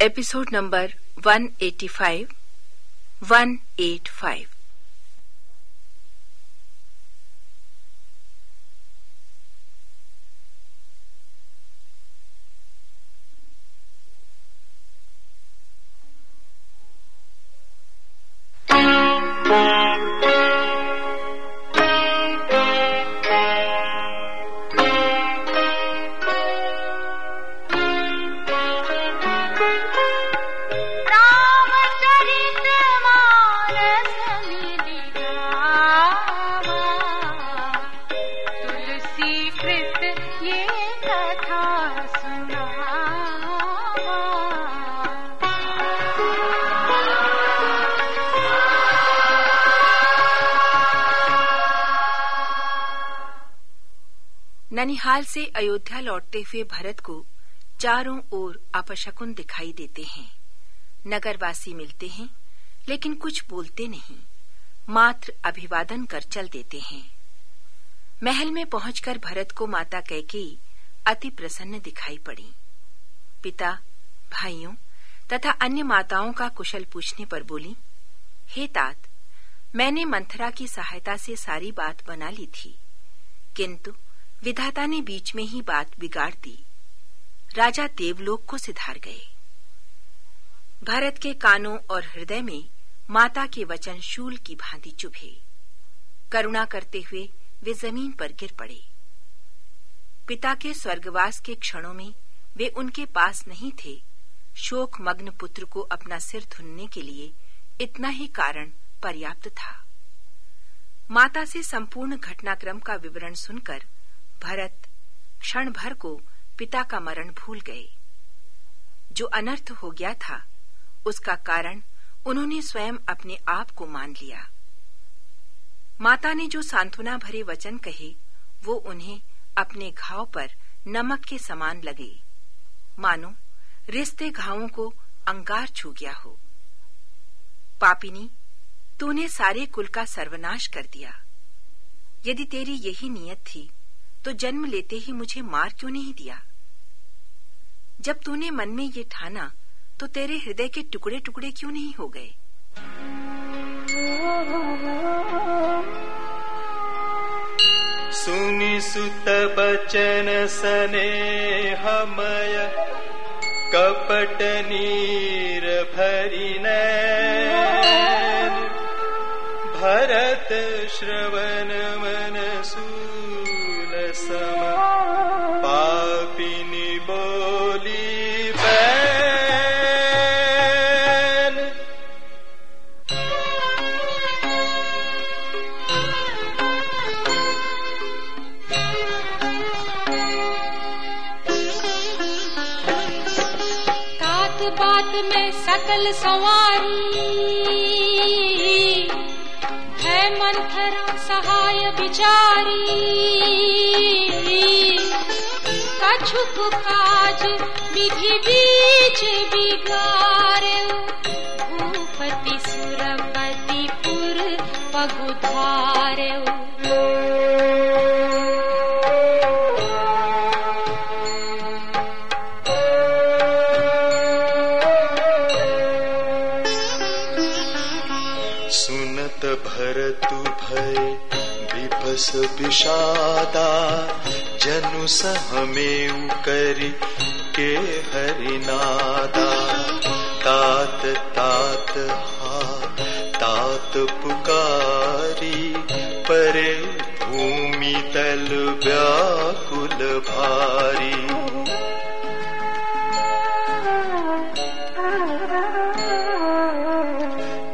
Episode number 185 185 Ramcharit ननिहाल से अयोध्या लौटते हुए भरत को चारों ओर अपशकुन दिखाई देते हैं। नगरवासी मिलते हैं, लेकिन कुछ बोलते नहीं। मात्र अभिवादन कर चल देते हैं। महल में पहुंचकर भरत को माता कैकेयी अति प्रसन्न दिखाई पड़ी। पिता, भाइयों तथा अन्य माताओं का कुशल पूछने पर बोली, हे तात, मैंने मंथरा की सहायता से सारी बात बना ली थी, किंतु विधाता ने बीच में ही बात बिगाड़ दी। राजा देवलोक को सिधार गए। भरत के कानों और हृदय में माता के वचन शूल की भांति चुभे। करुणा करते हुए वे ज़मीन पर गिर पड़े। पिता के स्वर्गवास के क्षणों में वे उनके पास नहीं थे। शोक मग्न पुत्र को अपना सिर धुनने के लिए इतना ही कारण पर्याप्त था। माता से संपूर्ण घटनाक्रम का विवरण सुनकर भरत क्षण भर को पिता का मरण भूल गए। जो अनर्थ हो गया था, उसका कारण उन्होंने स्वयं अपने आप को मान लिया। माता ने जो सांत्वना भरे वचन कहे, वो उन्हें अपने घाव पर नमक के समान लगे। मानो, रिश्ते घावों को अंगार छू गया हो। पापिनी, तूने सारे कुल का सर्वनाश कर दिया। यदि तेरी यही नियत थी तो जन्म लेते ही मुझे मार क्यों नहीं दिया? जब तूने मन में ये ठाना तो तेरे हृदय के टुकड़े टुकड़े क्यों नहीं हो गए? सुनि सुत बचन सने हमय कपट नीर भरि भरत श्रवण मन बात में सकल सवारी। है मंथरा सहाय बिचारी कछुक काज विधि बीच बिगारे भरतु भय विपस विषादा, जनु सहमेउ करि के हरिनादा तात तात, हा, तात पुकारी, परे भूमि तल व्याकुल भारी।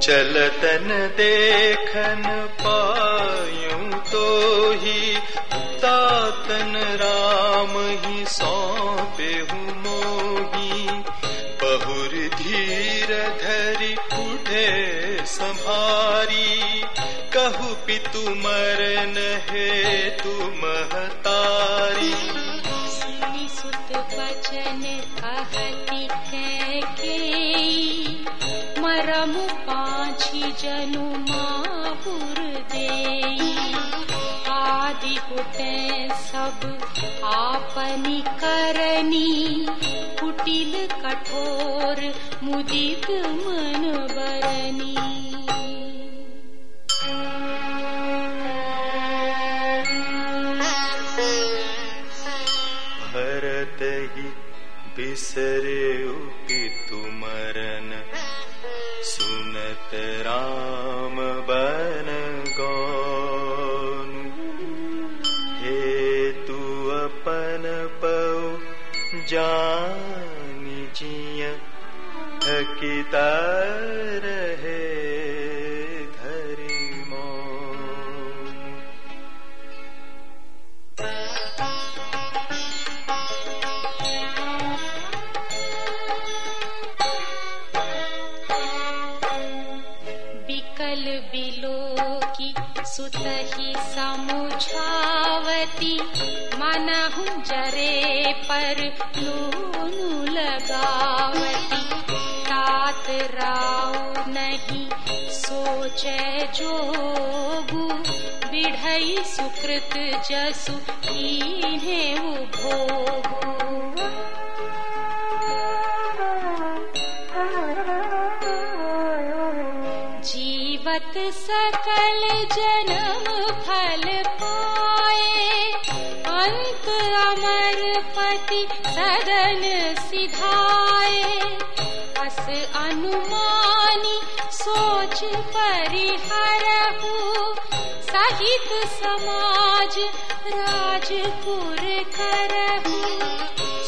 चलतन देखन पायूं तो ही तातन राम ही सौंपे हूँ मोही। बहुर धीर धरि उठे संभारी। कहु पितु मरन हे तु महतारी। सुनि सुत बचन मरमु पाछी जनु माहुर देई आदि होते सब आपनी करनी। कुटिल कठोर मुदित मन बरनी। भरत ही बिसरे पितु मरन। सुनत राम रहे धरि मौन बिकल बिलो की सुतही समुझावती मनहु जरे पर लूनु लगावती। तात राव नहीं सोचे जोगु। बिढ़ई सुकृत जसु इन्हें भोगु। जीवत सकल जन्म सदन सिधाए अस अनुमानी सोच परिहरहु। सहित समाज राजपुर करहु।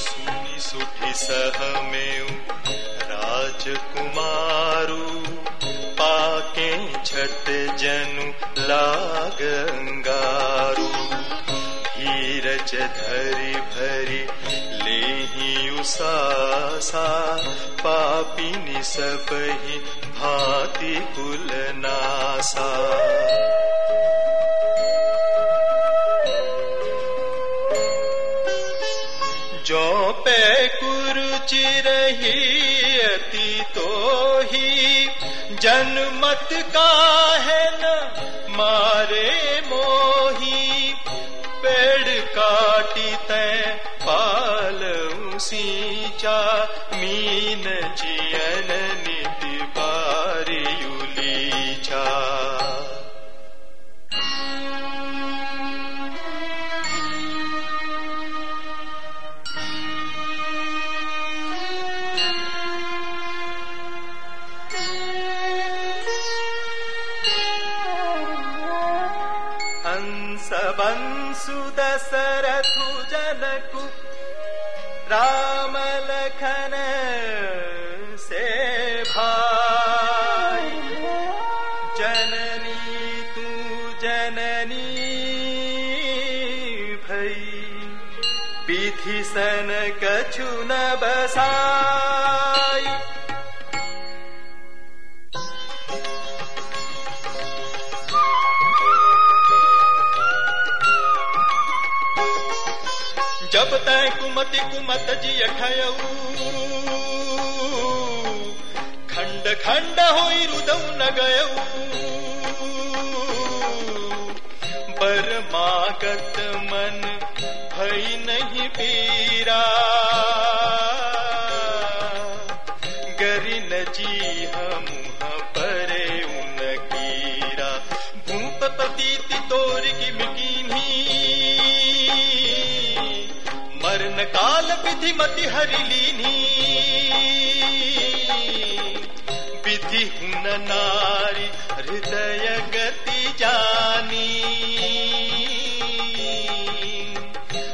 सुनि सुठि सहमेउ राजकुमारु लेहि उसासा पापिनि सबहि भाति कुल नासा। जो पे कुरुचि रही अति तो ही जनमत का है न मारे मोही। ीन जीवन निवारि उलिजां सुदसर जननी तू जननी भई। विधि सन कछु न बसाई। जब तय कुमति कुमत जिय खयऊ। खंड होई रुदऊ न गयऊ बरमागत मन भई नहीं पीरा। गरि न जी हम परे उन कीरा। भूप पतीति तोर की मिकीनी मरण काल विधि मति हरि लीनी विधि हुन नारी, हृदय गति जानी।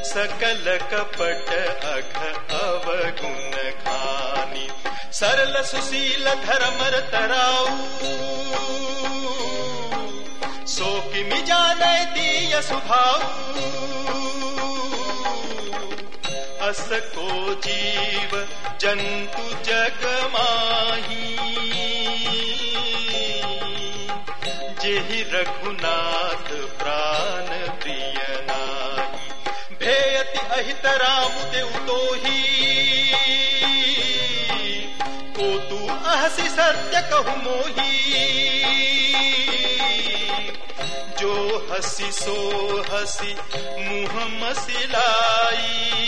सकल कपट अघ अवगुण खानी। सरल सुशील धर्म तराऊ। सो किमि जाने दीय सुभाऊ। अस को जीव जंतु जग जेहि रघुनाथ प्राण प्रिय नाही भेयति अहित राम देव तो ही को तू अहसि सत्य कहु मोही। जो हसी सो हसी मुँह मसिलाई।